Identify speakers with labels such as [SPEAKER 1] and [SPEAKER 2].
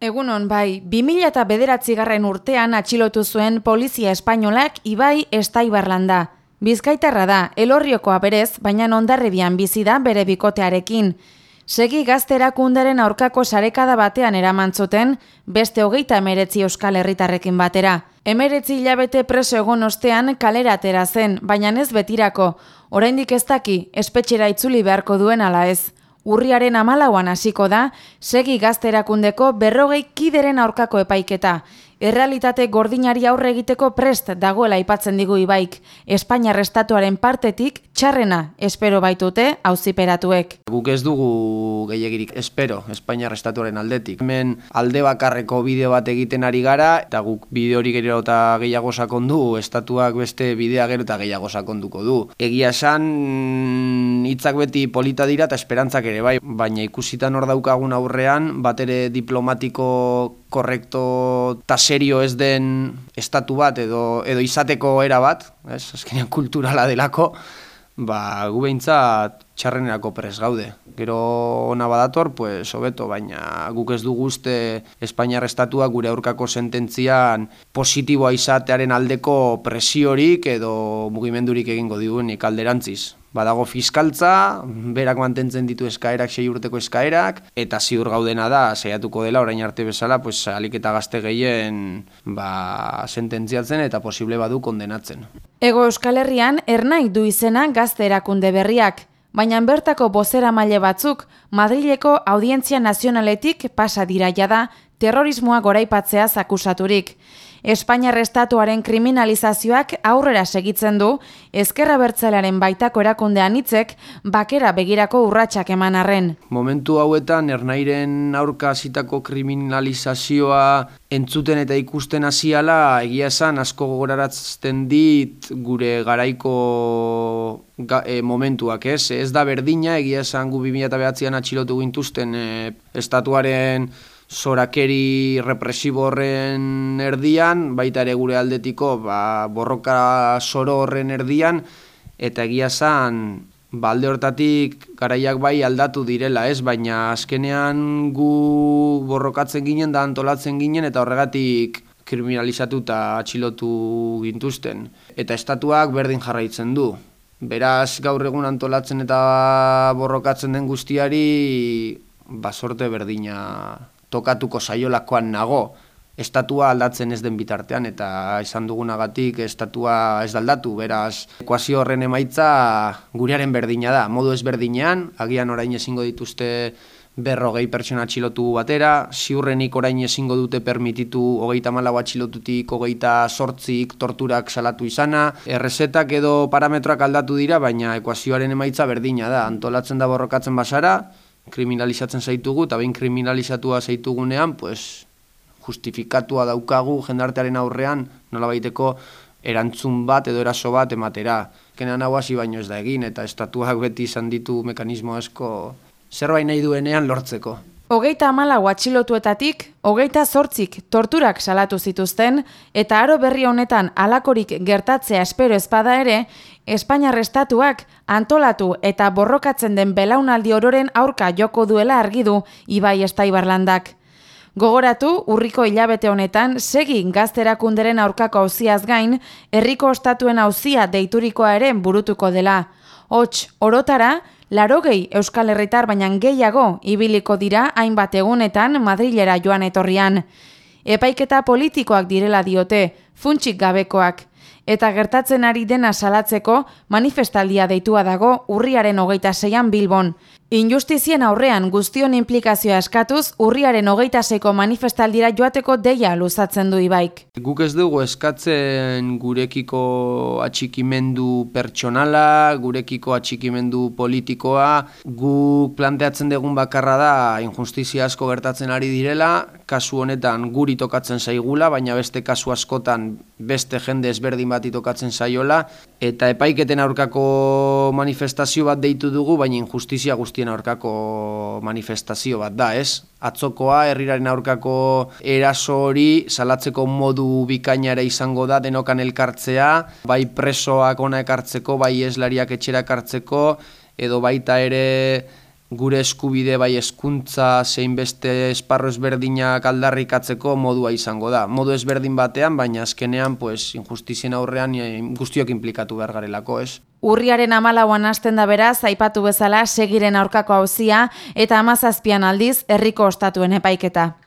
[SPEAKER 1] Egunon bai, 2000 eta bederatzi garren urtean atxilotu zuen polizia espainolak Ibai Estaibarlanda. Bizkaitarra da, elorriokoa berez, baina ondarribian bizi da bere bikotearekin. Segi gazterakundaren aurkako sarekada batean eramantzuten, beste hogeita emeretzi euskal herritarrekin batera. Emeretzi hilabete preso egon ostean kalera atera zen, baina ez betirako. Oraindik ez daki, espetxera itzuli beharko duen ala ez. Urriaren amalauan hasiko da, segi gazterakundeko berrogei kideren aurkako epaiketa. Errealitate gordinari aurre egiteko prest dagoela aipatzen digu ibaik. Espainiar estatuaren partetik txarrena espero baitute auziperatuek.
[SPEAKER 2] Guk ez dugu gehiagirik espero Espainiar estatuaren aldetik. Hemen alde bakarreko bideo bat egiten ari gara eta guk bideo hori gero eta gehiago sakondu, estatuak beste bidea gero eta gehiago sakonduko du. Egia esan hitzak beti polita dira eta esperantzak ere bai, baina ikusitan hor daukagun aurrean, bat ere diplomatiko korrekto eta serio ez den estatu bat edo, edo izateko era bat, ez, azkenean kulturala delako, ba, gu behintzat txarrenerako pres gaude. Gero ona badator, pues, hobeto, baina guk ez du guzte Espainiar estatua gure aurkako sententzian positiboa izatearen aldeko presiorik edo mugimendurik egingo digunik alderantziz badago fiskaltza, berak mantentzen ditu eskaerak, sei urteko eskaerak, eta ziur gaudena da, saiatuko dela, orain arte bezala, pues, alik eta gazte gehien ba, sententziatzen eta posible badu kondenatzen.
[SPEAKER 1] Ego Euskal Herrian, ernai du izena gazte erakunde berriak, baina bertako bozera maile batzuk, Madrileko Audientzia Nazionaletik pasa dira jada, terrorismoa goraipatzea zakusaturik. Espainiar estatuaren kriminalizazioak aurrera segitzen du, ezkerra bertzalearen baitako erakundean hitzek bakera begirako urratsak eman arren.
[SPEAKER 2] Momentu hauetan ernairen aurka hasitako kriminalizazioa entzuten eta ikusten hasiala egia esan asko gogorarazten dit gure garaiko e, momentuak, ez? Ez da berdina egia esan gu 2009an atxilotu gintuzten e, estatuaren zorakeri represibo horren erdian, baita ere gure aldetiko ba, borroka soro horren erdian, eta egia zan, balde hortatik garaiak bai aldatu direla, ez? Baina azkenean gu borrokatzen ginen da antolatzen ginen eta horregatik kriminalizatu eta atxilotu gintuzten. Eta estatuak berdin jarraitzen du. Beraz gaur egun antolatzen eta borrokatzen den guztiari basorte berdina tokatuko saiolakoan nago estatua aldatzen ez den bitartean eta esan dugunagatik estatua ez daldatu, beraz ekuazio horren emaitza gurearen berdina da, modu ez berdinean, agian orain ezingo dituzte berrogei pertsona atxilotu batera, ziurrenik orain ezingo dute permititu hogeita malau atxilotutik, hogeita sortzik torturak salatu izana, errezetak edo parametroak aldatu dira, baina ekuazioaren emaitza berdina da, antolatzen da borrokatzen basara, kriminalizatzen zaitugu, eta behin kriminalizatua zaitugunean, pues, justifikatua daukagu jendartearen aurrean, nola baiteko erantzun bat edo eraso bat ematera. Kenean hau hasi baino ez da egin, eta estatuak beti izan ditu mekanismo asko zerbait nahi duenean lortzeko.
[SPEAKER 1] Hogeita amala guatxilotuetatik, hogeita zortzik torturak salatu zituzten, eta aro berri honetan alakorik gertatzea espero ezpada ere, Espainiar estatuak antolatu eta borrokatzen den belaunaldi ororen aurka joko duela argi du Ibai Estaibarlandak. Gogoratu, urriko hilabete honetan, segi gazterakunderen aurkako auziaz gain, herriko ostatuen auzia deiturikoa ere burutuko dela. Hots, orotara, Larogei Euskal Herritar baina gehiago ibiliko dira hainbat egunetan Madrilera joan etorrian. Epaiketa politikoak direla diote, funtsik gabekoak. Eta gertatzen ari dena salatzeko manifestaldia deitua dago urriaren hogeita zeian Bilbon. Injustizien aurrean guztion implikazioa eskatuz, urriaren hogeita seiko manifestaldira joateko deia luzatzen du ibaik.
[SPEAKER 2] Guk ez dugu eskatzen gurekiko atxikimendu pertsonala, gurekiko atxikimendu politikoa, guk planteatzen dugun bakarra da injustizia asko gertatzen ari direla, kasu honetan guri tokatzen zaigula, baina beste kasu askotan beste jende ezberdin bat tokatzen zaiola, eta epaiketen aurkako manifestazio bat deitu dugu, baina injustizia guzti guztien aurkako manifestazio bat da, ez? Atzokoa, herriraren aurkako eraso hori salatzeko modu bikainara izango da denokan elkartzea, bai presoak ona ekartzeko, bai eslariak etxera ekartzeko, edo baita ere gure eskubide bai hezkuntza zein beste esparro ezberdinak aldarrikatzeko modua izango da. Modu ezberdin batean, baina azkenean pues, injustizien aurrean eh, guztiok implikatu behar garelako, ez?
[SPEAKER 1] Urriaren amalauan hasten da beraz, aipatu bezala segiren aurkako hauzia eta amazazpian aldiz herriko ostatuen epaiketa.